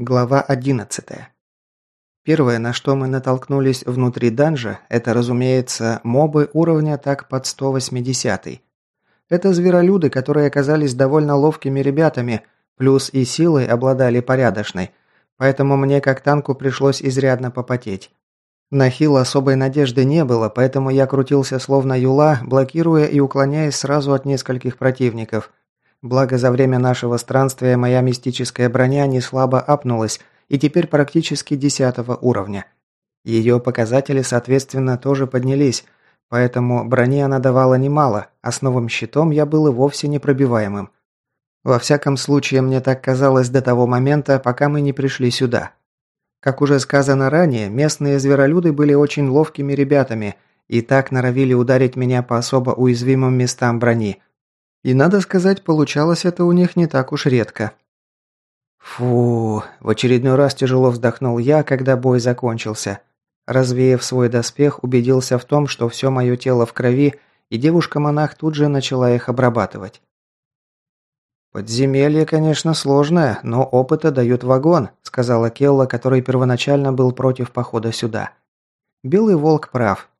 Глава 11. Первое, на что мы натолкнулись внутри данжа, это, разумеется, мобы уровня так под 180. Это зверолюды, которые оказались довольно ловкими ребятами, плюс и силой обладали порядочной, поэтому мне как танку пришлось изрядно попотеть. На хил особой надежды не было, поэтому я крутился словно юла, блокируя и уклоняясь сразу от нескольких противников – Благо, за время нашего странствия моя мистическая броня не слабо апнулась и теперь практически десятого уровня. Ее показатели, соответственно, тоже поднялись, поэтому брони она давала немало, а с новым щитом я был и вовсе непробиваемым. Во всяком случае, мне так казалось до того момента, пока мы не пришли сюда. Как уже сказано ранее, местные зверолюды были очень ловкими ребятами и так норовили ударить меня по особо уязвимым местам брони – и надо сказать, получалось это у них не так уж редко. Фу, в очередной раз тяжело вздохнул я, когда бой закончился. Развеяв свой доспех, убедился в том, что все мое тело в крови, и девушка-монах тут же начала их обрабатывать. «Подземелье, конечно, сложное, но опыта дают вагон», – сказала Келла, который первоначально был против похода сюда. Белый волк прав.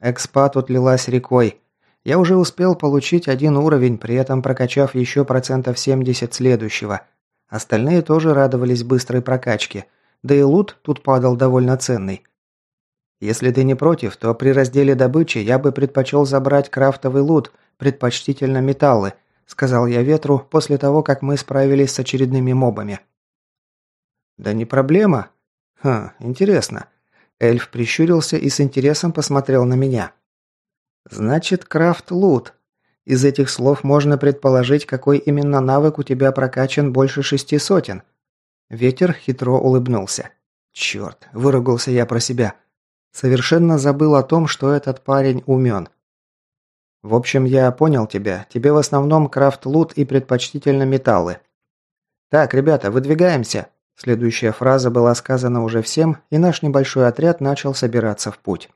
Экспа тут лилась рекой. Я уже успел получить один уровень, при этом прокачав еще процентов 70 следующего. Остальные тоже радовались быстрой прокачке. Да и лут тут падал довольно ценный. Если ты не против, то при разделе добычи я бы предпочел забрать крафтовый лут, предпочтительно металлы, сказал я ветру после того, как мы справились с очередными мобами. Да не проблема. Хм, интересно. Эльф прищурился и с интересом посмотрел на меня. Значит, крафт-лут. Из этих слов можно предположить, какой именно навык у тебя прокачан больше шести сотен. Ветер хитро улыбнулся. Черт, выругался я про себя. Совершенно забыл о том, что этот парень умен. В общем, я понял тебя. Тебе в основном крафт-лут и предпочтительно металлы. Так, ребята, выдвигаемся. Следующая фраза была сказана уже всем, и наш небольшой отряд начал собираться в путь.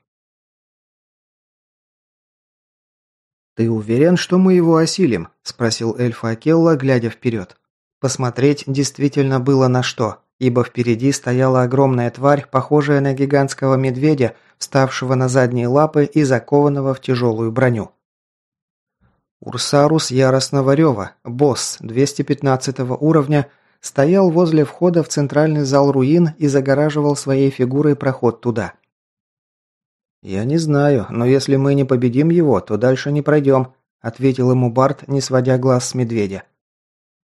«Ты уверен, что мы его осилим?» – спросил эльфа Акелла, глядя вперед. Посмотреть действительно было на что, ибо впереди стояла огромная тварь, похожая на гигантского медведя, вставшего на задние лапы и закованного в тяжелую броню. Урсарус яростного рева, босс 215 уровня, стоял возле входа в центральный зал руин и загораживал своей фигурой проход туда. «Я не знаю, но если мы не победим его, то дальше не пройдем», ответил ему Барт, не сводя глаз с медведя.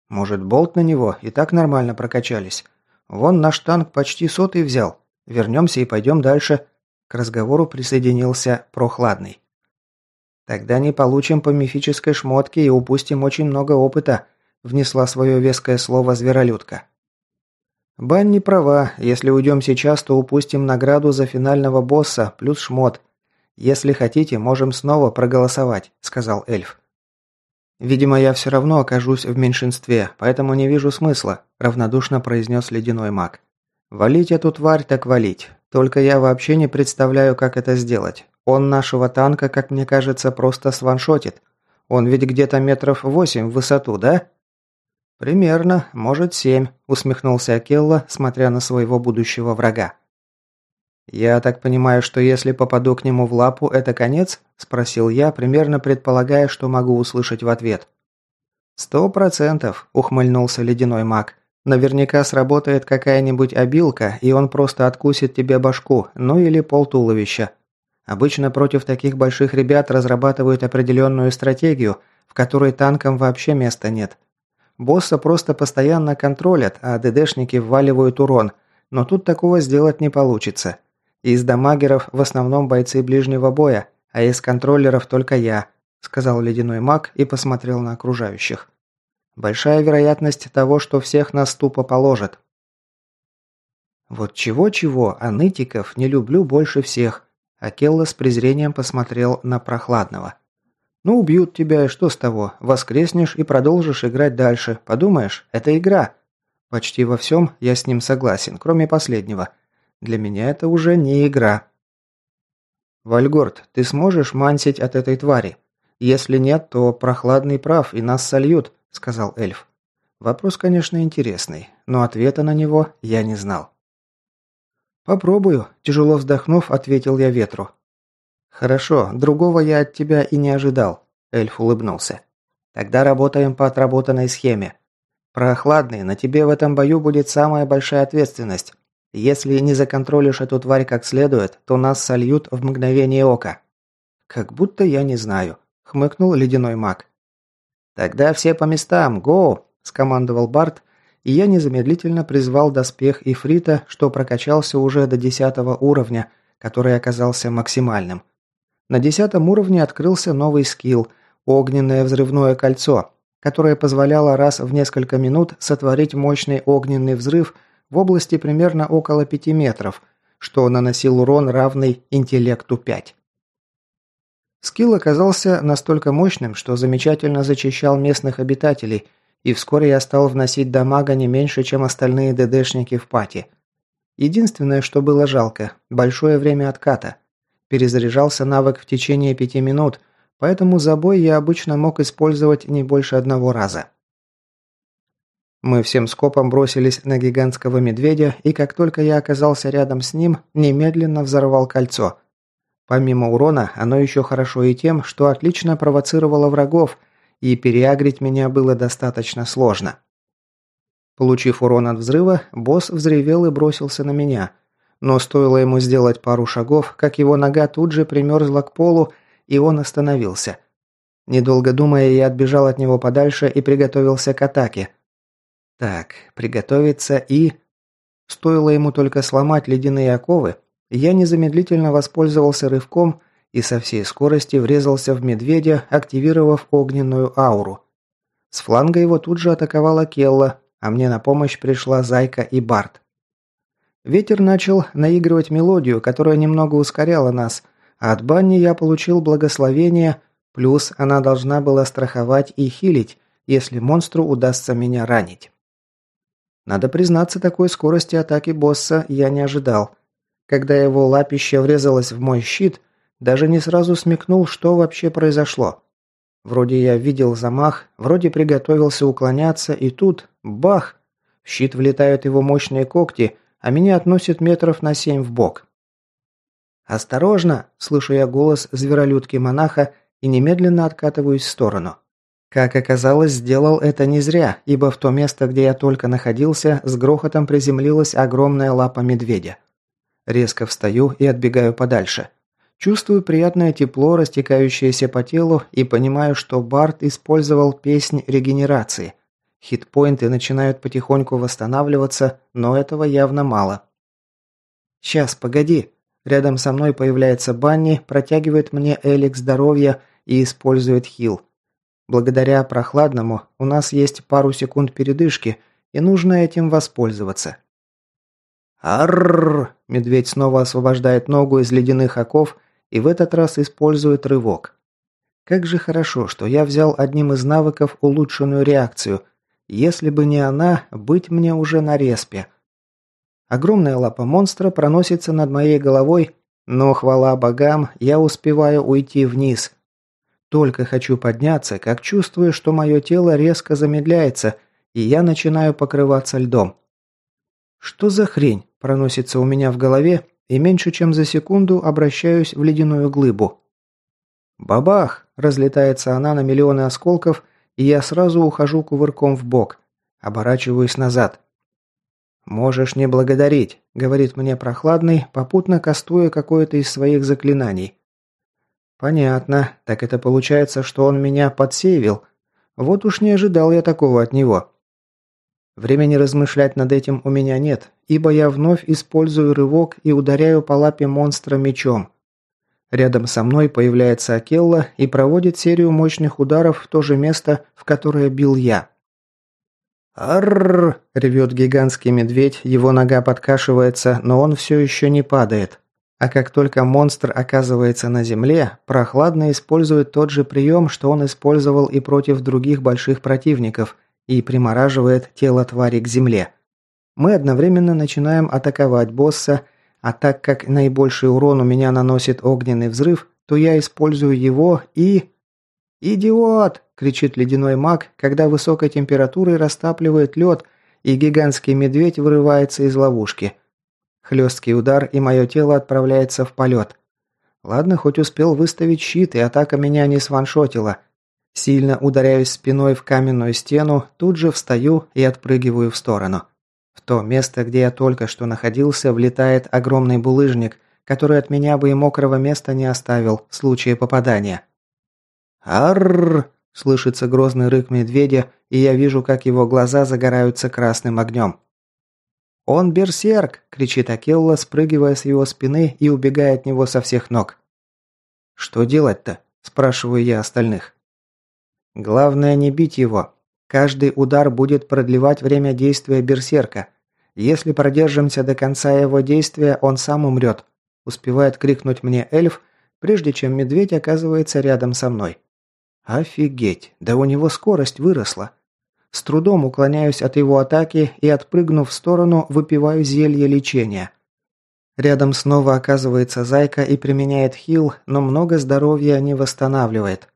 «Может, болт на него и так нормально прокачались? Вон наш танк почти сотый взял. Вернемся и пойдем дальше». К разговору присоединился Прохладный. «Тогда не получим по мифической шмотке и упустим очень много опыта», внесла свое веское слово зверолюдка. Бань не права. Если уйдем сейчас, то упустим награду за финального босса плюс шмот. Если хотите, можем снова проголосовать», – сказал эльф. «Видимо, я все равно окажусь в меньшинстве, поэтому не вижу смысла», – равнодушно произнес ледяной маг. «Валить эту тварь так валить. Только я вообще не представляю, как это сделать. Он нашего танка, как мне кажется, просто сваншотит. Он ведь где-то метров восемь в высоту, да?» «Примерно, может, семь», – усмехнулся Акелла, смотря на своего будущего врага. «Я так понимаю, что если попаду к нему в лапу, это конец?» – спросил я, примерно предполагая, что могу услышать в ответ. «Сто процентов», – ухмыльнулся ледяной маг. «Наверняка сработает какая-нибудь обилка, и он просто откусит тебе башку, ну или пол туловища. Обычно против таких больших ребят разрабатывают определенную стратегию, в которой танкам вообще места нет. Босса просто постоянно контролят, а ДДшники вваливают урон, но тут такого сделать не получится. Из дамагеров в основном бойцы ближнего боя, а из контроллеров только я», – сказал ледяной маг и посмотрел на окружающих. «Большая вероятность того, что всех нас тупо положат». «Вот чего-чего, а нытиков не люблю больше всех», – Акелла с презрением посмотрел на прохладного. Ну, убьют тебя, и что с того? Воскреснешь и продолжишь играть дальше. Подумаешь, это игра. Почти во всем я с ним согласен, кроме последнего. Для меня это уже не игра. Вальгорд, ты сможешь мансить от этой твари? Если нет, то прохладный прав, и нас сольют, сказал эльф. Вопрос, конечно, интересный, но ответа на него я не знал. «Попробую», – тяжело вздохнув, ответил я ветру. «Хорошо, другого я от тебя и не ожидал», – эльф улыбнулся. «Тогда работаем по отработанной схеме. Прохладный, на тебе в этом бою будет самая большая ответственность. Если не законтролишь эту тварь как следует, то нас сольют в мгновение ока». «Как будто я не знаю», – хмыкнул ледяной маг. «Тогда все по местам, го!» – скомандовал Барт, и я незамедлительно призвал доспех Ифрита, что прокачался уже до десятого уровня, который оказался максимальным. На десятом уровне открылся новый скилл – огненное взрывное кольцо, которое позволяло раз в несколько минут сотворить мощный огненный взрыв в области примерно около 5 метров, что наносил урон равный интеллекту 5. Скилл оказался настолько мощным, что замечательно зачищал местных обитателей, и вскоре я стал вносить дамага не меньше, чем остальные ДДшники в пати. Единственное, что было жалко – большое время отката – Перезаряжался навык в течение пяти минут, поэтому забой я обычно мог использовать не больше одного раза. Мы всем скопом бросились на гигантского медведя, и как только я оказался рядом с ним, немедленно взорвал кольцо. Помимо урона, оно еще хорошо и тем, что отлично провоцировало врагов, и переагрить меня было достаточно сложно. Получив урон от взрыва, босс взревел и бросился на меня – но стоило ему сделать пару шагов, как его нога тут же примерзла к полу, и он остановился. Недолго думая, я отбежал от него подальше и приготовился к атаке. Так, приготовиться и... Стоило ему только сломать ледяные оковы, я незамедлительно воспользовался рывком и со всей скорости врезался в медведя, активировав огненную ауру. С фланга его тут же атаковала Келла, а мне на помощь пришла Зайка и Барт. Ветер начал наигрывать мелодию, которая немного ускоряла нас, а от Банни я получил благословение, плюс она должна была страховать и хилить, если монстру удастся меня ранить. Надо признаться, такой скорости атаки босса я не ожидал. Когда его лапище врезалось в мой щит, даже не сразу смекнул, что вообще произошло. Вроде я видел замах, вроде приготовился уклоняться, и тут – бах! В щит влетают его мощные когти – а меня относит метров на семь в бок. «Осторожно!» – слышу я голос зверолюдки-монаха и немедленно откатываюсь в сторону. Как оказалось, сделал это не зря, ибо в то место, где я только находился, с грохотом приземлилась огромная лапа медведя. Резко встаю и отбегаю подальше. Чувствую приятное тепло, растекающееся по телу, и понимаю, что Барт использовал песнь регенерации – Хитпоинты начинают потихоньку восстанавливаться, но этого явно мало. «Сейчас, погоди!» Рядом со мной появляется Банни, протягивает мне элик здоровья и использует хил. Благодаря прохладному у нас есть пару секунд передышки, и нужно этим воспользоваться. Арррр! Медведь снова освобождает ногу из ледяных оков и в этот раз использует рывок. Как же хорошо, что я взял одним из навыков улучшенную реакцию – если бы не она, быть мне уже на респе. Огромная лапа монстра проносится над моей головой, но, хвала богам, я успеваю уйти вниз. Только хочу подняться, как чувствую, что мое тело резко замедляется, и я начинаю покрываться льдом. Что за хрень проносится у меня в голове, и меньше чем за секунду обращаюсь в ледяную глыбу. Бабах! Разлетается она на миллионы осколков – и я сразу ухожу кувырком в бок, оборачиваюсь назад. «Можешь не благодарить», — говорит мне прохладный, попутно кастуя какое-то из своих заклинаний. «Понятно. Так это получается, что он меня подсеивил. Вот уж не ожидал я такого от него». Времени размышлять над этим у меня нет, ибо я вновь использую рывок и ударяю по лапе монстра мечом. Рядом со мной появляется Акелла и проводит серию мощных ударов в то же место, в которое бил я. «Арррр!» – ревет гигантский медведь, его нога подкашивается, но он все еще не падает. А как только монстр оказывается на земле, прохладно использует тот же прием, что он использовал и против других больших противников, и примораживает тело твари к земле. Мы одновременно начинаем атаковать босса – а так как наибольший урон у меня наносит огненный взрыв, то я использую его и... «Идиот!» – кричит ледяной маг, когда высокой температурой растапливает лед, и гигантский медведь вырывается из ловушки. Хлесткий удар, и мое тело отправляется в полет. Ладно, хоть успел выставить щит, и атака меня не сваншотила. Сильно ударяюсь спиной в каменную стену, тут же встаю и отпрыгиваю в сторону. То место, где я только что находился, влетает огромный булыжник, который от меня бы и мокрого места не оставил в случае попадания. «Арррр!» – слышится грозный рык медведя, и я вижу, как его глаза загораются красным огнем. «Он берсерк!» – кричит Акелла, спрыгивая с его спины и убегая от него со всех ног. «Что делать-то?» – спрашиваю я остальных. «Главное не бить его. Каждый удар будет продлевать время действия берсерка. Если продержимся до конца его действия, он сам умрет», – успевает крикнуть мне эльф, прежде чем медведь оказывается рядом со мной. «Офигеть! Да у него скорость выросла!» С трудом уклоняюсь от его атаки и, отпрыгнув в сторону, выпиваю зелье лечения. Рядом снова оказывается зайка и применяет хил, но много здоровья не восстанавливает.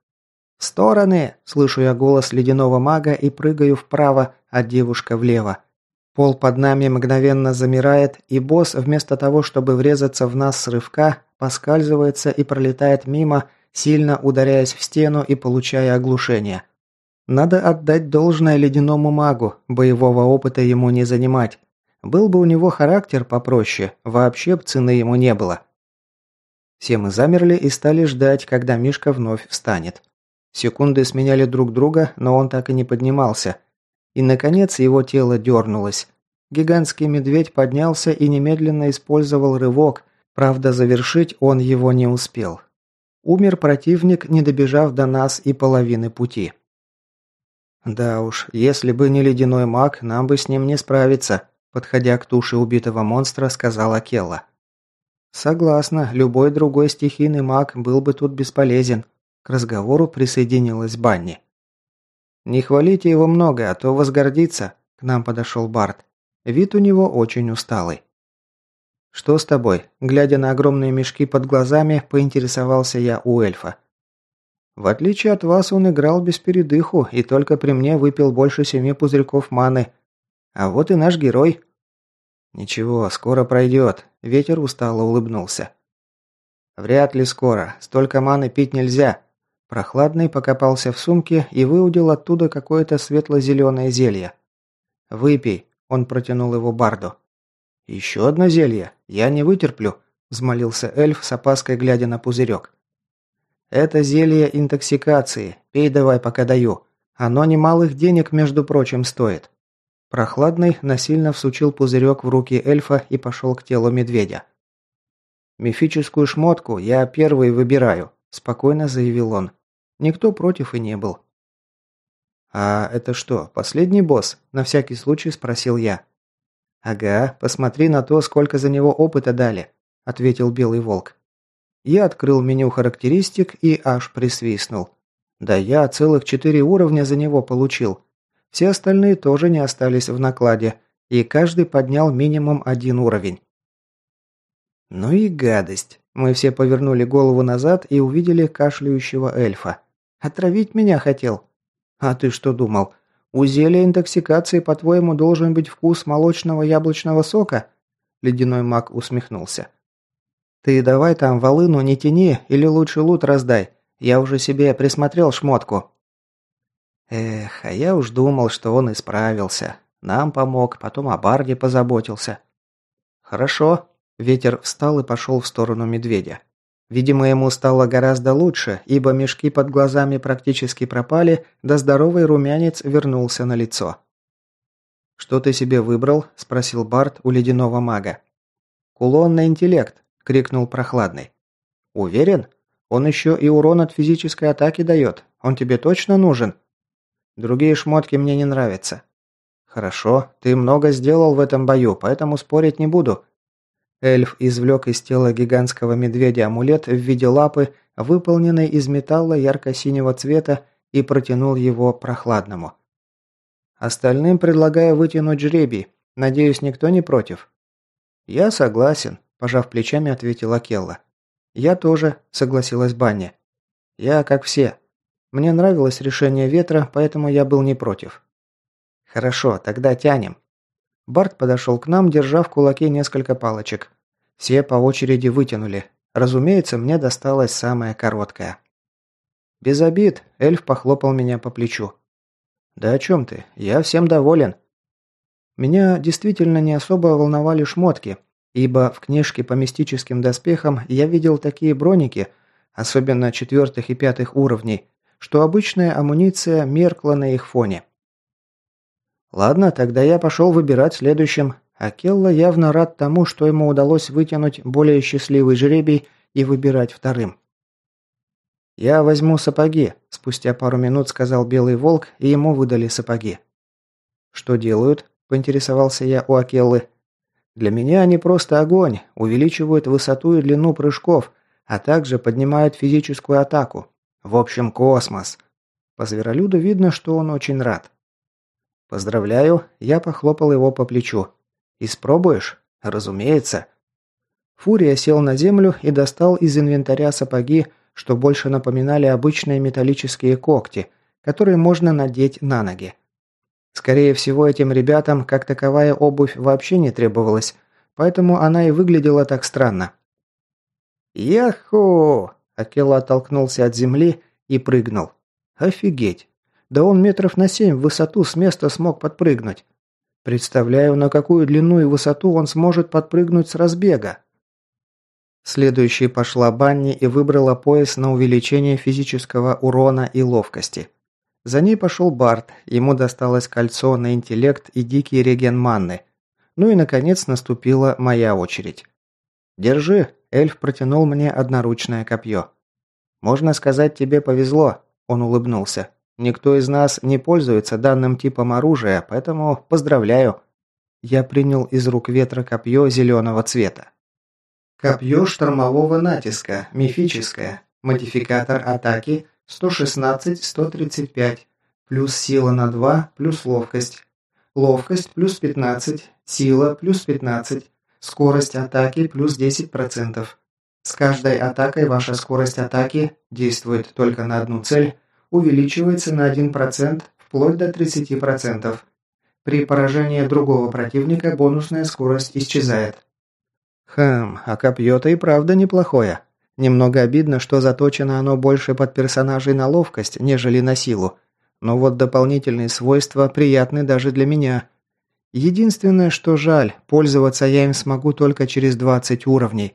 «В стороны!» – слышу я голос ледяного мага и прыгаю вправо, а девушка влево. Пол под нами мгновенно замирает, и босс, вместо того, чтобы врезаться в нас с рывка, поскальзывается и пролетает мимо, сильно ударяясь в стену и получая оглушение. Надо отдать должное ледяному магу, боевого опыта ему не занимать. Был бы у него характер попроще, вообще б цены ему не было. Все мы замерли и стали ждать, когда Мишка вновь встанет. Секунды сменяли друг друга, но он так и не поднимался. И, наконец, его тело дернулось. Гигантский медведь поднялся и немедленно использовал рывок, правда, завершить он его не успел. Умер противник, не добежав до нас и половины пути. «Да уж, если бы не ледяной маг, нам бы с ним не справиться», подходя к туше убитого монстра, сказала Келла. «Согласна, любой другой стихийный маг был бы тут бесполезен», к разговору присоединилась Банни. «Не хвалите его много, а то возгордится», к нам подошел Барт. Вид у него очень усталый. «Что с тобой?» Глядя на огромные мешки под глазами, поинтересовался я у эльфа. В отличие от вас, он играл без передыху и только при мне выпил больше семи пузырьков маны. А вот и наш герой. Ничего, скоро пройдет. Ветер устало улыбнулся. Вряд ли скоро. Столько маны пить нельзя. Прохладный покопался в сумке и выудил оттуда какое-то светло-зеленое зелье. «Выпей», – он протянул его Барду. «Еще одно зелье? Я не вытерплю», – взмолился эльф с опаской глядя на пузырек. Это зелье интоксикации. Пей давай, пока даю. Оно немалых денег, между прочим, стоит. Прохладный насильно всучил пузырек в руки эльфа и пошел к телу медведя. «Мифическую шмотку я первый выбираю», – спокойно заявил он. Никто против и не был. «А это что, последний босс?» – на всякий случай спросил я. «Ага, посмотри на то, сколько за него опыта дали», – ответил Белый Волк. Я открыл меню характеристик и аж присвистнул. Да я целых четыре уровня за него получил. Все остальные тоже не остались в накладе, и каждый поднял минимум один уровень. Ну и гадость. Мы все повернули голову назад и увидели кашляющего эльфа. Отравить меня хотел. А ты что думал? У зелья интоксикации, по-твоему, должен быть вкус молочного яблочного сока? Ледяной маг усмехнулся. «Ты давай там волыну не тяни или лучше лут раздай. Я уже себе присмотрел шмотку». Эх, а я уж думал, что он исправился. Нам помог, потом о Барде позаботился. «Хорошо». Ветер встал и пошел в сторону медведя. Видимо, ему стало гораздо лучше, ибо мешки под глазами практически пропали, да здоровый румянец вернулся на лицо. «Что ты себе выбрал?» – спросил Барт у ледяного мага. «Кулон на интеллект. – крикнул прохладный. «Уверен? Он еще и урон от физической атаки дает. Он тебе точно нужен?» «Другие шмотки мне не нравятся». «Хорошо, ты много сделал в этом бою, поэтому спорить не буду». Эльф извлек из тела гигантского медведя амулет в виде лапы, выполненный из металла ярко-синего цвета, и протянул его прохладному. «Остальным предлагаю вытянуть жребий. Надеюсь, никто не против?» «Я согласен», Пожав плечами, ответила Келла. «Я тоже», – согласилась Банни. «Я как все». Мне нравилось решение ветра, поэтому я был не против. «Хорошо, тогда тянем». Барт подошел к нам, держа в кулаке несколько палочек. Все по очереди вытянули. Разумеется, мне досталась самая короткая. «Без обид», – эльф похлопал меня по плечу. «Да о чем ты? Я всем доволен». Меня действительно не особо волновали шмотки, ибо в книжке по мистическим доспехам я видел такие броники, особенно четвертых и пятых уровней, что обычная амуниция меркла на их фоне. Ладно, тогда я пошел выбирать следующим, а Келла явно рад тому, что ему удалось вытянуть более счастливый жребий и выбирать вторым. «Я возьму сапоги», – спустя пару минут сказал Белый Волк, и ему выдали сапоги. «Что делают?» – поинтересовался я у Акеллы. «Для меня они просто огонь, увеличивают высоту и длину прыжков, а также поднимают физическую атаку. В общем, космос». По зверолюду видно, что он очень рад. «Поздравляю», – я похлопал его по плечу. «Испробуешь?» «Разумеется». Фурия сел на землю и достал из инвентаря сапоги, что больше напоминали обычные металлические когти, которые можно надеть на ноги. Скорее всего, этим ребятам как таковая обувь вообще не требовалась, поэтому она и выглядела так странно. «Яху!» – Акела оттолкнулся от земли и прыгнул. «Офигеть! Да он метров на семь в высоту с места смог подпрыгнуть. Представляю, на какую длину и высоту он сможет подпрыгнуть с разбега. Следующей пошла Банни и выбрала пояс на увеличение физического урона и ловкости. За ней пошел Барт, ему досталось кольцо на интеллект и дикий реген манны. Ну и, наконец, наступила моя очередь. «Держи», – эльф протянул мне одноручное копье. «Можно сказать, тебе повезло», – он улыбнулся. Никто из нас не пользуется данным типом оружия, поэтому поздравляю. Я принял из рук ветра копье зеленого цвета. Копье штормового натиска, мифическое. Модификатор атаки 116-135, плюс сила на 2, плюс ловкость. Ловкость плюс 15, сила плюс 15, скорость атаки плюс 10%. С каждой атакой ваша скорость атаки действует только на одну цель – увеличивается на 1% вплоть до 30%. При поражении другого противника бонусная скорость исчезает. Хм, а копье-то и правда неплохое. Немного обидно, что заточено оно больше под персонажей на ловкость, нежели на силу. Но вот дополнительные свойства приятны даже для меня. Единственное, что жаль, пользоваться я им смогу только через 20 уровней.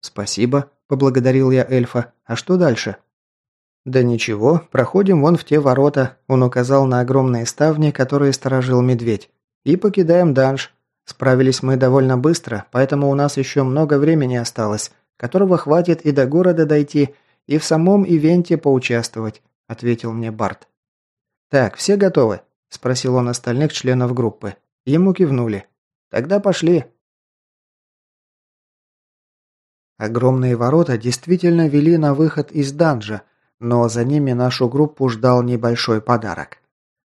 «Спасибо», – поблагодарил я эльфа. «А что дальше?» «Да ничего, проходим вон в те ворота», – он указал на огромные ставни, которые сторожил медведь. «И покидаем данж. Справились мы довольно быстро, поэтому у нас еще много времени осталось, которого хватит и до города дойти, и в самом ивенте поучаствовать», – ответил мне Барт. «Так, все готовы?» – спросил он остальных членов группы. Ему кивнули. «Тогда пошли». Огромные ворота действительно вели на выход из данжа – но за ними нашу группу ждал небольшой подарок.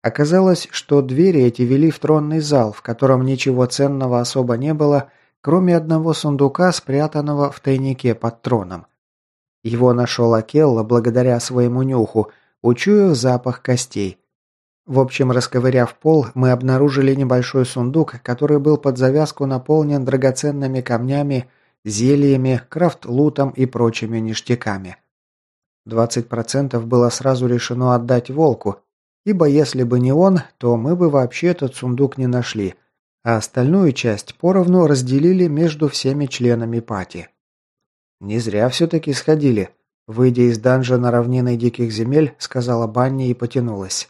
Оказалось, что двери эти вели в тронный зал, в котором ничего ценного особо не было, кроме одного сундука, спрятанного в тайнике под троном. Его нашел Акелла благодаря своему нюху, учуяв запах костей. В общем, расковыряв пол, мы обнаружили небольшой сундук, который был под завязку наполнен драгоценными камнями, зельями, крафт-лутом и прочими ништяками. 20% было сразу решено отдать волку, ибо если бы не он, то мы бы вообще этот сундук не нашли, а остальную часть поровну разделили между всеми членами пати. «Не зря все-таки сходили», – выйдя из данжа равнины диких земель, сказала Банни и потянулась.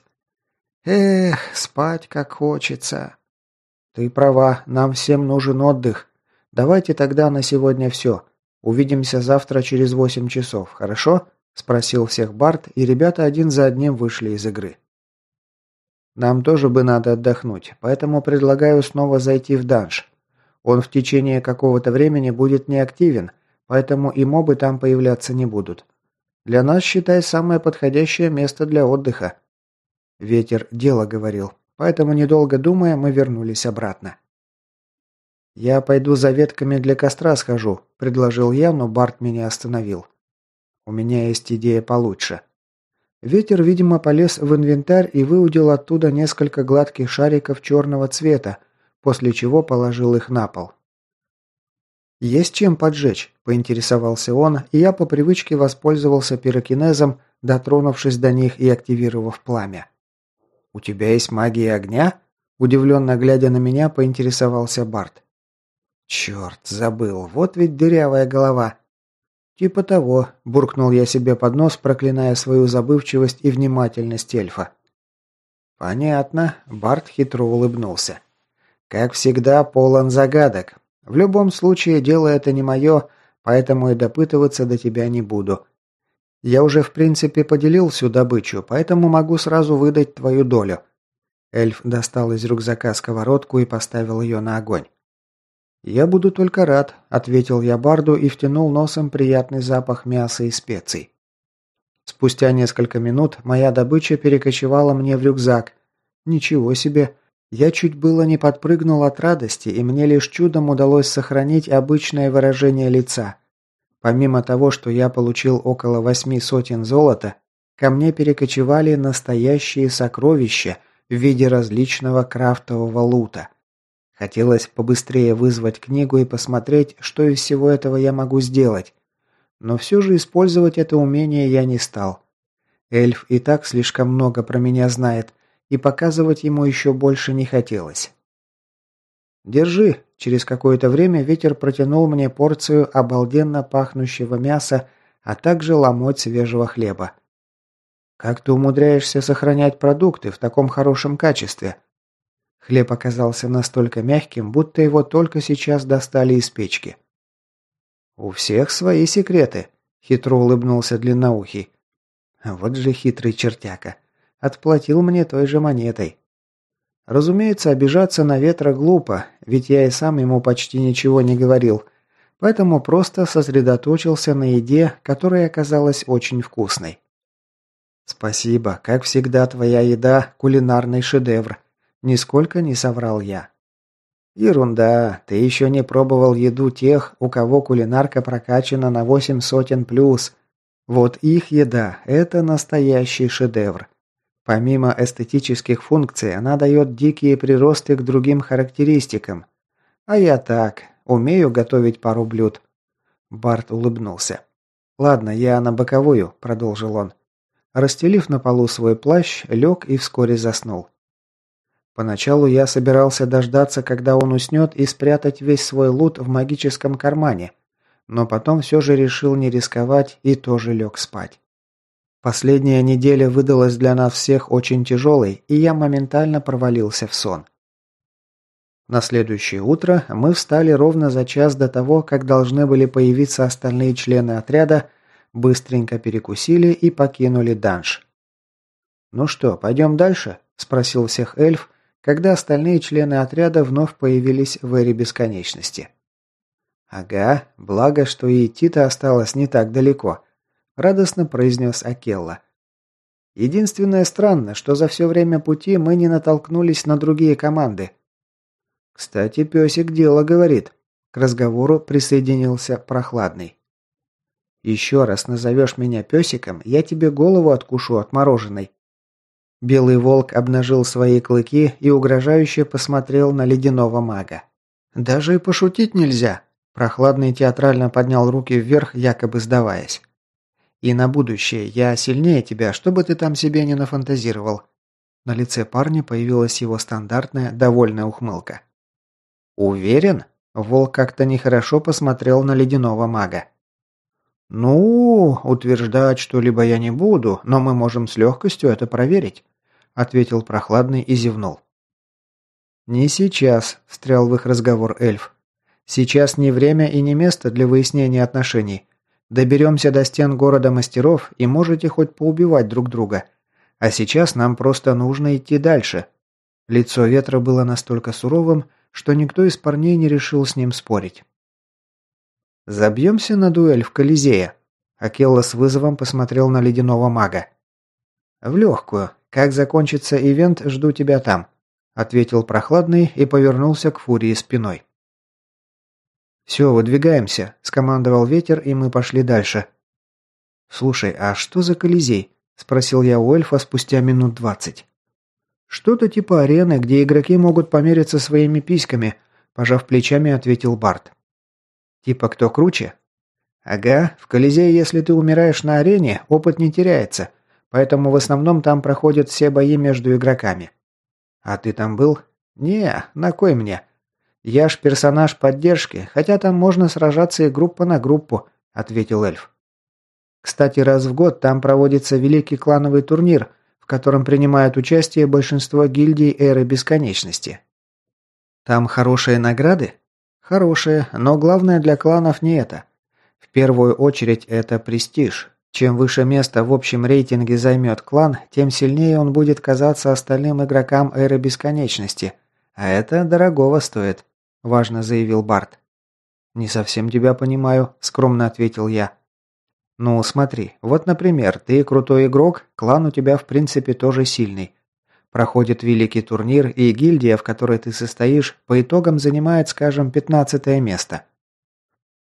«Эх, спать как хочется». «Ты права, нам всем нужен отдых. Давайте тогда на сегодня все. Увидимся завтра через восемь часов, хорошо?» Спросил всех Барт, и ребята один за одним вышли из игры. Нам тоже бы надо отдохнуть, поэтому предлагаю снова зайти в данж. Он в течение какого-то времени будет неактивен, поэтому и мобы там появляться не будут. Для нас, считай, самое подходящее место для отдыха. Ветер дело говорил, поэтому, недолго думая, мы вернулись обратно. «Я пойду за ветками для костра схожу», – предложил я, но Барт меня остановил. У меня есть идея получше. Ветер, видимо, полез в инвентарь и выудил оттуда несколько гладких шариков черного цвета, после чего положил их на пол. «Есть чем поджечь?» – поинтересовался он, и я по привычке воспользовался пирокинезом, дотронувшись до них и активировав пламя. «У тебя есть магия огня?» – удивленно глядя на меня, поинтересовался Барт. «Черт, забыл, вот ведь дырявая голова!» «Типа того», – буркнул я себе под нос, проклиная свою забывчивость и внимательность эльфа. «Понятно», – Барт хитро улыбнулся. «Как всегда, полон загадок. В любом случае, дело это не мое, поэтому и допытываться до тебя не буду. Я уже, в принципе, поделил всю добычу, поэтому могу сразу выдать твою долю». Эльф достал из рюкзака сковородку и поставил ее на огонь. «Я буду только рад», – ответил я Барду и втянул носом приятный запах мяса и специй. Спустя несколько минут моя добыча перекочевала мне в рюкзак. Ничего себе. Я чуть было не подпрыгнул от радости, и мне лишь чудом удалось сохранить обычное выражение лица. Помимо того, что я получил около восьми сотен золота, ко мне перекочевали настоящие сокровища в виде различного крафтового лута. Хотелось побыстрее вызвать книгу и посмотреть, что из всего этого я могу сделать. Но все же использовать это умение я не стал. Эльф и так слишком много про меня знает, и показывать ему еще больше не хотелось. «Держи!» Через какое-то время ветер протянул мне порцию обалденно пахнущего мяса, а также ломоть свежего хлеба. «Как ты умудряешься сохранять продукты в таком хорошем качестве?» Хлеб оказался настолько мягким, будто его только сейчас достали из печки. «У всех свои секреты», – хитро улыбнулся длинноухий. «Вот же хитрый чертяка. Отплатил мне той же монетой». Разумеется, обижаться на ветра глупо, ведь я и сам ему почти ничего не говорил, поэтому просто сосредоточился на еде, которая оказалась очень вкусной. «Спасибо, как всегда твоя еда – кулинарный шедевр», Нисколько не соврал я. Ерунда, ты еще не пробовал еду тех, у кого кулинарка прокачана на восемь сотен плюс. Вот их еда – это настоящий шедевр. Помимо эстетических функций, она дает дикие приросты к другим характеристикам. А я так, умею готовить пару блюд. Барт улыбнулся. «Ладно, я на боковую», – продолжил он. Расстелив на полу свой плащ, лег и вскоре заснул. Поначалу я собирался дождаться, когда он уснет, и спрятать весь свой лут в магическом кармане, но потом все же решил не рисковать и тоже лег спать. Последняя неделя выдалась для нас всех очень тяжелой, и я моментально провалился в сон. На следующее утро мы встали ровно за час до того, как должны были появиться остальные члены отряда, быстренько перекусили и покинули данж. «Ну что, пойдем дальше?» – спросил всех эльф, когда остальные члены отряда вновь появились в эре бесконечности. «Ага, благо, что и идти-то осталось не так далеко», – радостно произнес Акелла. «Единственное странно, что за все время пути мы не натолкнулись на другие команды». «Кстати, песик дело говорит», – к разговору присоединился Прохладный. «Еще раз назовешь меня песиком, я тебе голову откушу отмороженной», Белый волк обнажил свои клыки и угрожающе посмотрел на ледяного мага. «Даже и пошутить нельзя!» Прохладный театрально поднял руки вверх, якобы сдаваясь. «И на будущее я сильнее тебя, чтобы ты там себе не нафантазировал». На лице парня появилась его стандартная, довольная ухмылка. «Уверен?» Волк как-то нехорошо посмотрел на ледяного мага. «Ну, утверждать что-либо я не буду, но мы можем с легкостью это проверить ответил прохладный и зевнул. «Не сейчас», – встрял в их разговор эльф. «Сейчас не время и не место для выяснения отношений. Доберемся до стен города мастеров и можете хоть поубивать друг друга. А сейчас нам просто нужно идти дальше». Лицо ветра было настолько суровым, что никто из парней не решил с ним спорить. «Забьемся на дуэль в Колизее?» Акелла с вызовом посмотрел на ледяного мага. «В легкую. «Как закончится ивент, жду тебя там», – ответил прохладный и повернулся к Фурии спиной. «Все, выдвигаемся», – скомандовал ветер, и мы пошли дальше. «Слушай, а что за Колизей?» – спросил я у эльфа спустя минут двадцать. «Что-то типа арены, где игроки могут помериться своими письками», – пожав плечами, ответил Барт. «Типа кто круче?» «Ага, в Колизее, если ты умираешь на арене, опыт не теряется, поэтому в основном там проходят все бои между игроками». «А ты там был?» «Не, на кой мне? Я ж персонаж поддержки, хотя там можно сражаться и группа на группу», – ответил эльф. «Кстати, раз в год там проводится великий клановый турнир, в котором принимают участие большинство гильдий Эры Бесконечности. Там хорошие награды? Хорошие, но главное для кланов не это. В первую очередь это престиж. Чем выше место в общем рейтинге займет клан, тем сильнее он будет казаться остальным игрокам Эры Бесконечности. А это дорогого стоит важно заявил Барт. «Не совсем тебя понимаю», – скромно ответил я. «Ну, смотри, вот, например, ты крутой игрок, клан у тебя в принципе тоже сильный. Проходит великий турнир, и гильдия, в которой ты состоишь, по итогам занимает, скажем, пятнадцатое место.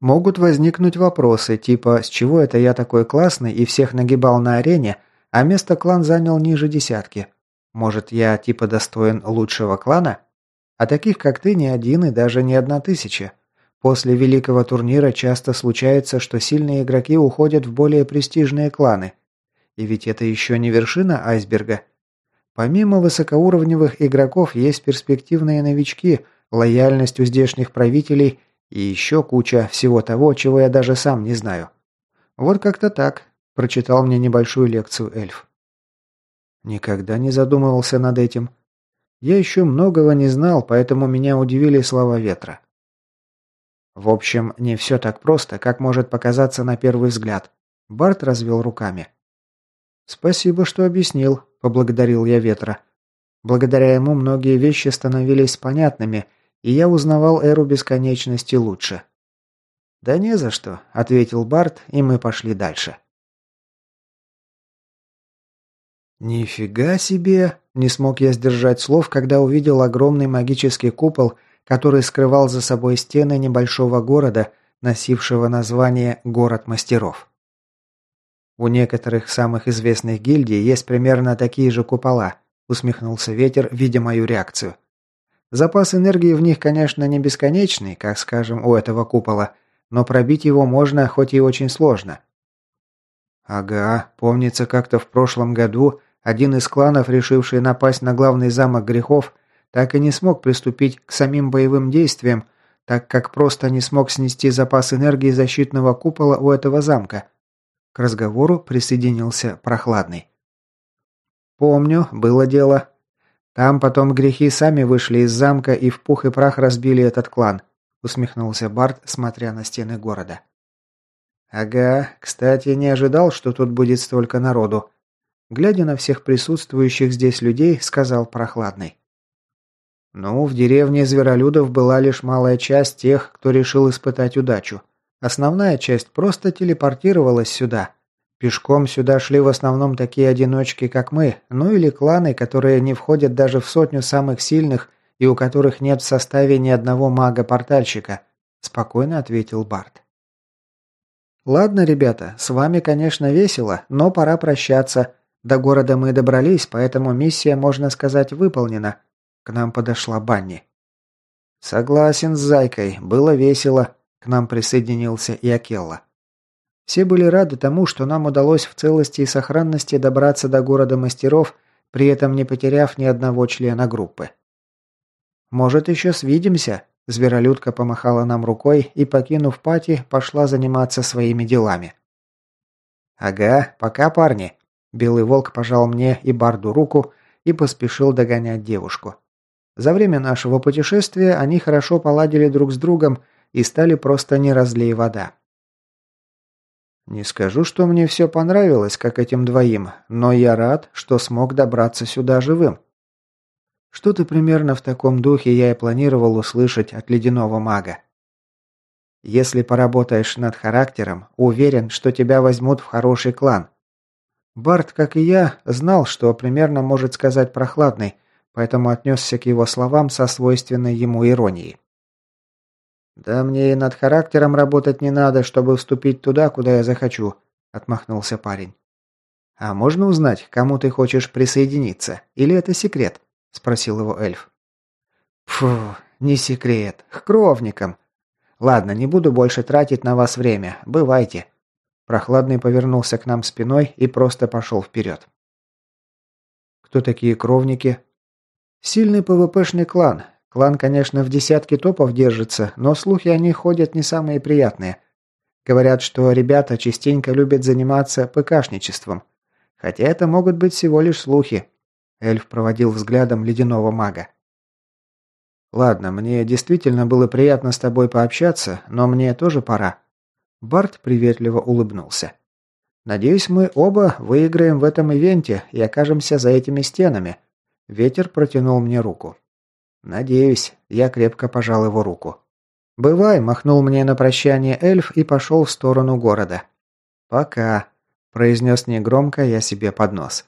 Могут возникнуть вопросы, типа «С чего это я такой классный и всех нагибал на арене, а место клан занял ниже десятки? Может, я типа достоин лучшего клана?» А таких, как ты, не один и даже не одна тысяча. После великого турнира часто случается, что сильные игроки уходят в более престижные кланы. И ведь это еще не вершина айсберга. Помимо высокоуровневых игроков есть перспективные новички, лояльность у здешних правителей и еще куча всего того, чего я даже сам не знаю. Вот как-то так, прочитал мне небольшую лекцию эльф. Никогда не задумывался над этим. Я еще многого не знал, поэтому меня удивили слова ветра. В общем, не все так просто, как может показаться на первый взгляд. Барт развел руками. «Спасибо, что объяснил», – поблагодарил я ветра. Благодаря ему многие вещи становились понятными, и я узнавал эру бесконечности лучше. «Да не за что», – ответил Барт, и мы пошли дальше. «Нифига себе!» – не смог я сдержать слов, когда увидел огромный магический купол, который скрывал за собой стены небольшого города, носившего название «Город мастеров». «У некоторых самых известных гильдий есть примерно такие же купола», – усмехнулся ветер, видя мою реакцию. «Запас энергии в них, конечно, не бесконечный, как, скажем, у этого купола, но пробить его можно, хоть и очень сложно». «Ага, помнится, как-то в прошлом году один из кланов, решивший напасть на главный замок грехов, так и не смог приступить к самим боевым действиям, так как просто не смог снести запас энергии защитного купола у этого замка. К разговору присоединился прохладный. «Помню, было дело. Там потом грехи сами вышли из замка и в пух и прах разбили этот клан», усмехнулся Барт, смотря на стены города. «Ага, кстати, не ожидал, что тут будет столько народу глядя на всех присутствующих здесь людей, сказал прохладный. «Ну, в деревне Зверолюдов была лишь малая часть тех, кто решил испытать удачу. Основная часть просто телепортировалась сюда. Пешком сюда шли в основном такие одиночки, как мы, ну или кланы, которые не входят даже в сотню самых сильных и у которых нет в составе ни одного мага-портальщика», – спокойно ответил Барт. «Ладно, ребята, с вами, конечно, весело, но пора прощаться. До города мы добрались, поэтому миссия, можно сказать, выполнена. К нам подошла Банни. Согласен с Зайкой, было весело. К нам присоединился и Акелла. Все были рады тому, что нам удалось в целости и сохранности добраться до города мастеров, при этом не потеряв ни одного члена группы. «Может, еще свидимся?» Зверолюдка помахала нам рукой и, покинув пати, пошла заниматься своими делами. «Ага, пока, парни», Белый волк пожал мне и Барду руку и поспешил догонять девушку. За время нашего путешествия они хорошо поладили друг с другом и стали просто не разлей вода. Не скажу, что мне все понравилось, как этим двоим, но я рад, что смог добраться сюда живым. Что-то примерно в таком духе я и планировал услышать от ледяного мага. Если поработаешь над характером, уверен, что тебя возьмут в хороший клан. Барт, как и я, знал, что примерно может сказать прохладный, поэтому отнесся к его словам со свойственной ему иронией. «Да мне и над характером работать не надо, чтобы вступить туда, куда я захочу», – отмахнулся парень. «А можно узнать, к кому ты хочешь присоединиться? Или это секрет?» – спросил его эльф. «Фу, не секрет. К кровникам. Ладно, не буду больше тратить на вас время. Бывайте». Прохладный повернулся к нам спиной и просто пошел вперед. «Кто такие кровники?» «Сильный ПВПшный клан. Клан, конечно, в десятке топов держится, но слухи о них ходят не самые приятные. Говорят, что ребята частенько любят заниматься ПКшничеством. Хотя это могут быть всего лишь слухи. Эльф проводил взглядом ледяного мага. «Ладно, мне действительно было приятно с тобой пообщаться, но мне тоже пора». Барт приветливо улыбнулся. «Надеюсь, мы оба выиграем в этом ивенте и окажемся за этими стенами». Ветер протянул мне руку. «Надеюсь». Я крепко пожал его руку. «Бывай», – махнул мне на прощание эльф и пошел в сторону города. «Пока», – произнес негромко я себе под нос.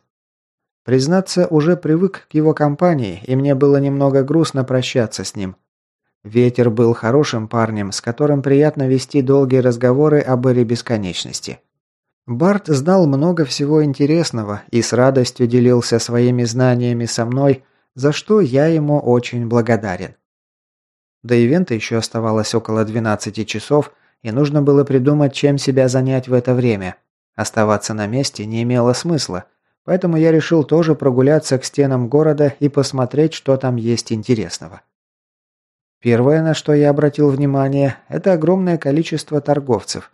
Признаться, уже привык к его компании, и мне было немного грустно прощаться с ним. Ветер был хорошим парнем, с которым приятно вести долгие разговоры об эре бесконечности. Барт знал много всего интересного и с радостью делился своими знаниями со мной, за что я ему очень благодарен. До ивента еще оставалось около 12 часов, и нужно было придумать, чем себя занять в это время. Оставаться на месте не имело смысла, поэтому я решил тоже прогуляться к стенам города и посмотреть, что там есть интересного. Первое, на что я обратил внимание, это огромное количество торговцев.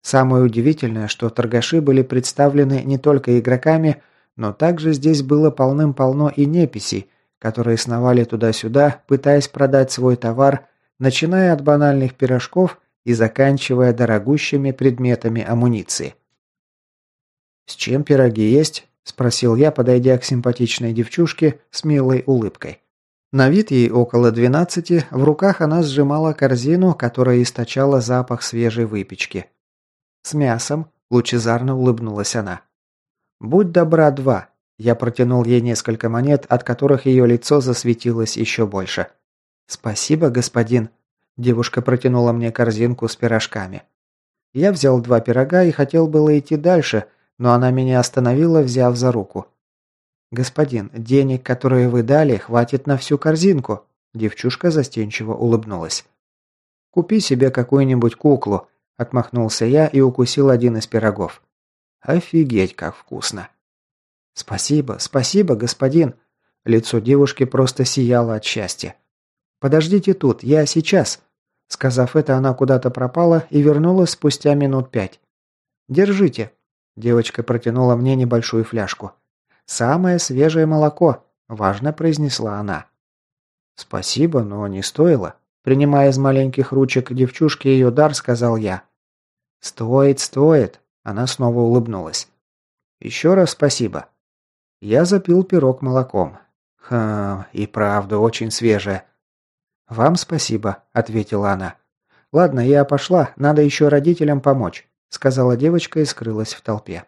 Самое удивительное, что торгаши были представлены не только игроками, но также здесь было полным-полно и неписей, которые сновали туда-сюда, пытаясь продать свой товар, начиная от банальных пирожков и заканчивая дорогущими предметами амуниции. «С чем пироги есть?» – спросил я, подойдя к симпатичной девчушке с милой улыбкой. На вид ей около двенадцати, в руках она сжимала корзину, которая источала запах свежей выпечки. «С мясом», – лучезарно улыбнулась она. «Будь добра, два», я протянул ей несколько монет, от которых ее лицо засветилось еще больше. «Спасибо, господин». Девушка протянула мне корзинку с пирожками. Я взял два пирога и хотел было идти дальше, но она меня остановила, взяв за руку. «Господин, денег, которые вы дали, хватит на всю корзинку», девчушка застенчиво улыбнулась. «Купи себе какую-нибудь куклу», отмахнулся я и укусил один из пирогов. «Офигеть, как вкусно!» «Спасибо, спасибо, господин!» Лицо девушки просто сияло от счастья. «Подождите тут, я сейчас!» Сказав это, она куда-то пропала и вернулась спустя минут пять. «Держите!» Девочка протянула мне небольшую фляжку. «Самое свежее молоко!» – важно произнесла она. «Спасибо, но не стоило». Принимая из маленьких ручек девчушки ее дар, сказал я. «Стоит, стоит!» – она снова улыбнулась. «Еще раз спасибо!» Я запил пирог молоком. «Хм, и правда, очень свежее». «Вам спасибо», — ответила она. «Ладно, я пошла, надо еще родителям помочь», — сказала девочка и скрылась в толпе.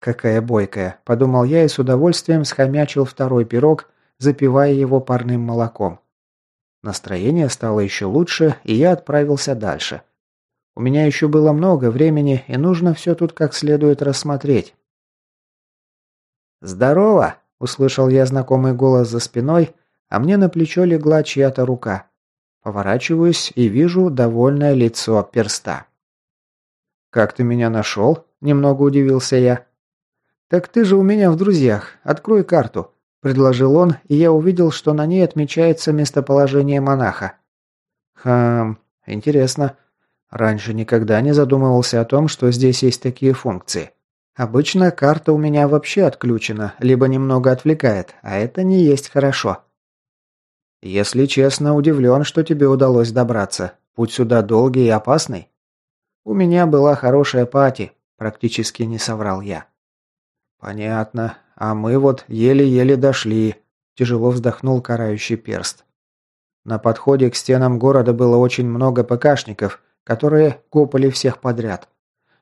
«Какая бойкая», — подумал я и с удовольствием схомячил второй пирог, запивая его парным молоком. Настроение стало еще лучше, и я отправился дальше. У меня еще было много времени, и нужно все тут как следует рассмотреть. «Здорово!» – услышал я знакомый голос за спиной, а мне на плечо легла чья-то рука. Поворачиваюсь и вижу довольное лицо перста. «Как ты меня нашел?» – немного удивился я. «Так ты же у меня в друзьях. Открой карту», – предложил он, и я увидел, что на ней отмечается местоположение монаха. «Хм, интересно. Раньше никогда не задумывался о том, что здесь есть такие функции». Обычно карта у меня вообще отключена, либо немного отвлекает, а это не есть хорошо. Если честно, удивлен, что тебе удалось добраться. Путь сюда долгий и опасный. У меня была хорошая пати, практически не соврал я. Понятно. А мы вот еле-еле дошли. Тяжело вздохнул карающий перст. На подходе к стенам города было очень много ПКшников, которые копали всех подряд.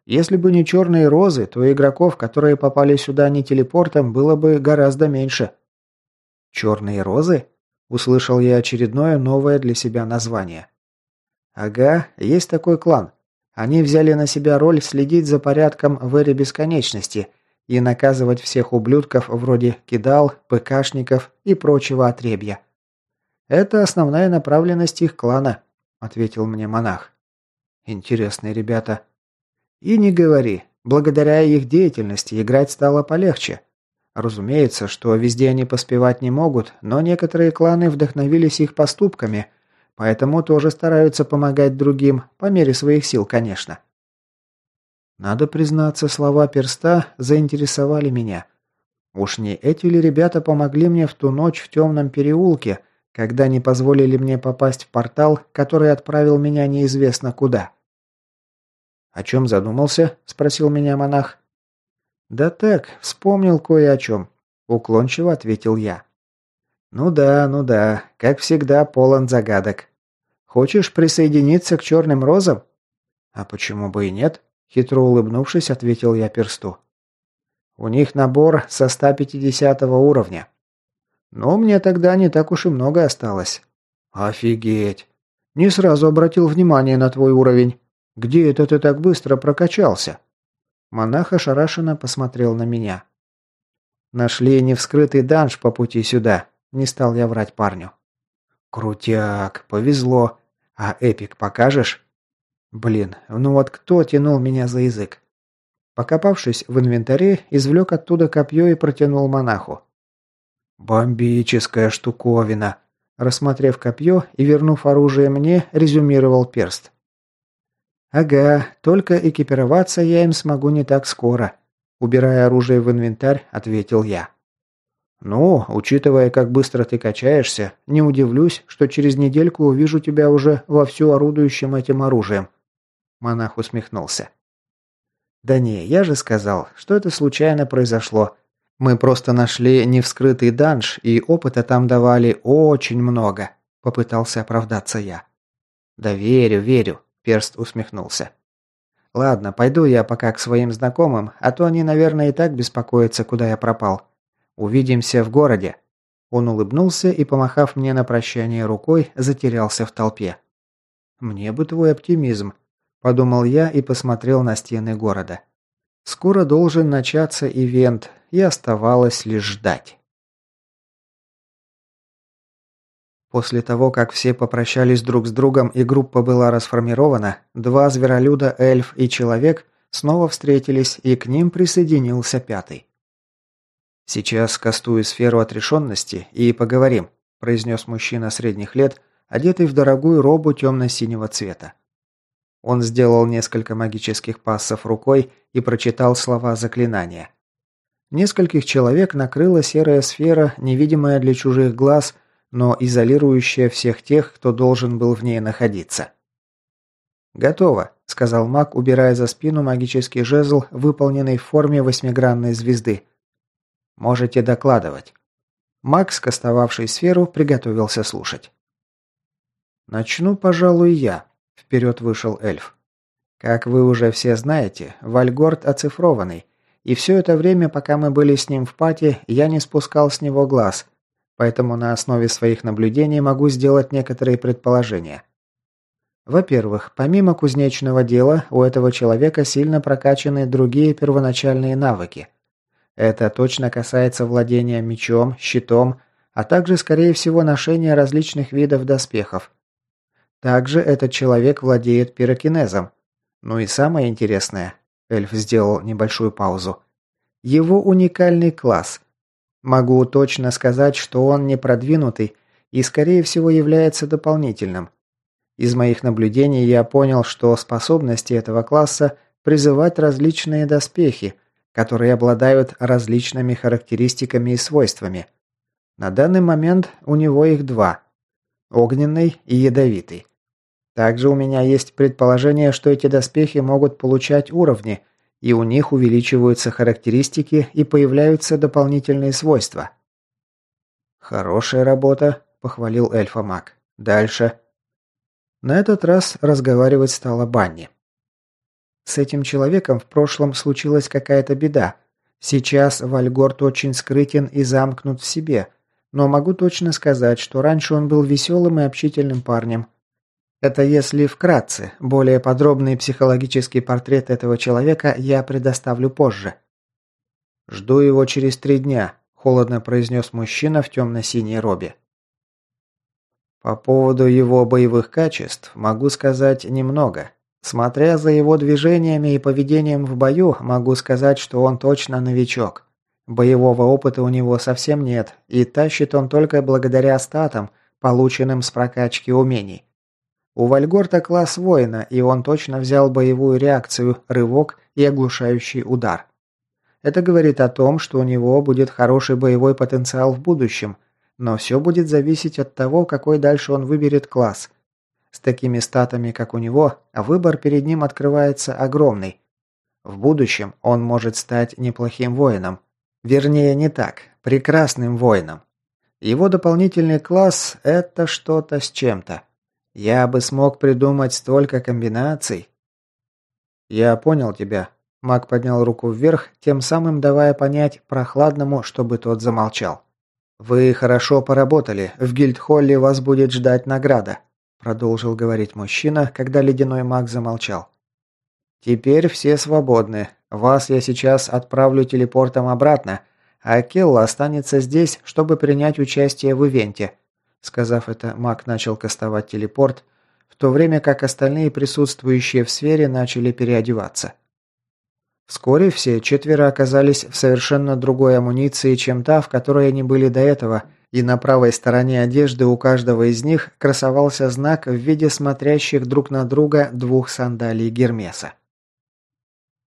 Если бы не черные розы, то игроков, которые попали сюда не телепортом, было бы гораздо меньше. «Черные розы?» – услышал я очередное новое для себя название. «Ага, есть такой клан. Они взяли на себя роль следить за порядком в эре бесконечности, и наказывать всех ублюдков вроде кидал, ПКшников и прочего отребья. Это основная направленность их клана, ответил мне монах. Интересные ребята. И не говори, благодаря их деятельности играть стало полегче. Разумеется, что везде они поспевать не могут, но некоторые кланы вдохновились их поступками, поэтому тоже стараются помогать другим, по мере своих сил, конечно. Надо признаться, слова перста заинтересовали меня. Уж не эти ли ребята помогли мне в ту ночь в темном переулке, когда не позволили мне попасть в портал, который отправил меня неизвестно куда? «О чем задумался?» – спросил меня монах. «Да так, вспомнил кое о чем», – уклончиво ответил я. «Ну да, ну да, как всегда полон загадок. Хочешь присоединиться к черным розам?» «А почему бы и нет?» – хитро улыбнувшись, ответил я персту. «У них набор со 150 уровня. Но мне тогда не так уж и много осталось». «Офигеть! Не сразу обратил внимание на твой уровень. Где это ты так быстро прокачался?» Монах ошарашенно посмотрел на меня. «Нашли невскрытый данж по пути сюда», – не стал я врать парню. «Крутяк, повезло. А эпик покажешь?» «Блин, ну вот кто тянул меня за язык?» Покопавшись в инвентаре, извлек оттуда копье и протянул монаху. «Бомбическая штуковина!» Рассмотрев копье и вернув оружие мне, резюмировал перст. «Ага, только экипироваться я им смогу не так скоро», – убирая оружие в инвентарь, ответил я. «Ну, учитывая, как быстро ты качаешься, не удивлюсь, что через недельку увижу тебя уже вовсю орудующим этим оружием», – монах усмехнулся. «Да не, я же сказал, что это случайно произошло. Мы просто нашли невскрытый данж, и опыта там давали очень много», – попытался оправдаться я. «Да верю, верю», Перст усмехнулся. «Ладно, пойду я пока к своим знакомым, а то они, наверное, и так беспокоятся, куда я пропал. Увидимся в городе». Он улыбнулся и, помахав мне на прощание рукой, затерялся в толпе. «Мне бы твой оптимизм», – подумал я и посмотрел на стены города. Скоро должен начаться ивент, и оставалось лишь ждать. После того, как все попрощались друг с другом и группа была расформирована, два зверолюда, эльф и человек снова встретились, и к ним присоединился пятый. «Сейчас кастую сферу отрешенности и поговорим», – произнес мужчина средних лет, одетый в дорогую робу темно-синего цвета. Он сделал несколько магических пассов рукой и прочитал слова заклинания. Нескольких человек накрыла серая сфера, невидимая для чужих глаз – но изолирующая всех тех, кто должен был в ней находиться. «Готово», – сказал маг, убирая за спину магический жезл, выполненный в форме восьмигранной звезды. «Можете докладывать». Маг, скостовавший сферу, приготовился слушать. «Начну, пожалуй, я», – вперед вышел эльф. «Как вы уже все знаете, Вальгорд оцифрованный, и все это время, пока мы были с ним в пати, я не спускал с него глаз – поэтому на основе своих наблюдений могу сделать некоторые предположения. Во-первых, помимо кузнечного дела, у этого человека сильно прокачаны другие первоначальные навыки. Это точно касается владения мечом, щитом, а также, скорее всего, ношения различных видов доспехов. Также этот человек владеет пирокинезом. Ну и самое интересное, эльф сделал небольшую паузу, его уникальный класс – Могу точно сказать, что он не продвинутый и, скорее всего, является дополнительным. Из моих наблюдений я понял, что способности этого класса призывать различные доспехи, которые обладают различными характеристиками и свойствами. На данный момент у него их два – огненный и ядовитый. Также у меня есть предположение, что эти доспехи могут получать уровни – и у них увеличиваются характеристики и появляются дополнительные свойства. «Хорошая работа», – похвалил эльфа-маг. «Дальше». На этот раз разговаривать стала Банни. С этим человеком в прошлом случилась какая-то беда. Сейчас Вальгорд очень скрытен и замкнут в себе, но могу точно сказать, что раньше он был веселым и общительным парнем – это если вкратце. Более подробный психологический портрет этого человека я предоставлю позже. «Жду его через три дня», – холодно произнес мужчина в темно-синей робе. По поводу его боевых качеств могу сказать немного. Смотря за его движениями и поведением в бою, могу сказать, что он точно новичок. Боевого опыта у него совсем нет, и тащит он только благодаря статам, полученным с прокачки умений. У Вальгорта класс воина, и он точно взял боевую реакцию, рывок и оглушающий удар. Это говорит о том, что у него будет хороший боевой потенциал в будущем, но все будет зависеть от того, какой дальше он выберет класс. С такими статами, как у него, выбор перед ним открывается огромный. В будущем он может стать неплохим воином, Вернее, не так. Прекрасным воином. Его дополнительный класс – это что-то с чем-то. Я бы смог придумать столько комбинаций. Я понял тебя. Маг поднял руку вверх, тем самым давая понять прохладному, чтобы тот замолчал. «Вы хорошо поработали. В Гильдхолле вас будет ждать награда», – продолжил говорить мужчина, когда ледяной маг замолчал. «Теперь все свободны. Вас я сейчас отправлю телепортом обратно, а Келла останется здесь, чтобы принять участие в ивенте». Сказав это, маг начал кастовать телепорт, в то время как остальные присутствующие в сфере начали переодеваться. Вскоре все четверо оказались в совершенно другой амуниции, чем та, в которой они были до этого, и на правой стороне одежды у каждого из них красовался знак в виде смотрящих друг на друга двух сандалий Гермеса.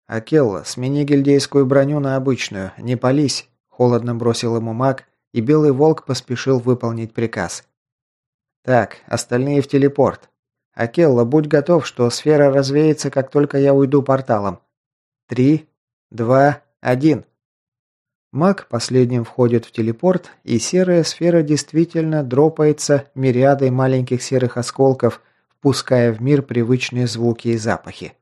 «Акелла, смени гильдейскую броню на обычную, не пались», – холодно бросил ему маг, и Белый Волк поспешил выполнить приказ. «Так, остальные в телепорт. Акелла, будь готов, что сфера развеется, как только я уйду порталом. Три, два, один». Маг последним входит в телепорт, и серая сфера действительно дропается мириадой маленьких серых осколков, впуская в мир привычные звуки и запахи.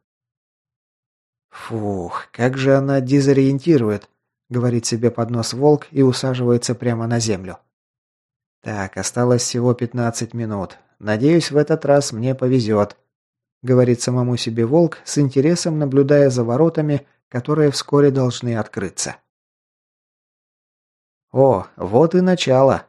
«Фух, как же она дезориентирует», — говорит себе под нос волк и усаживается прямо на землю. «Так, осталось всего 15 минут. Надеюсь, в этот раз мне повезет», — говорит самому себе волк, с интересом наблюдая за воротами, которые вскоре должны открыться. «О, вот и начало»,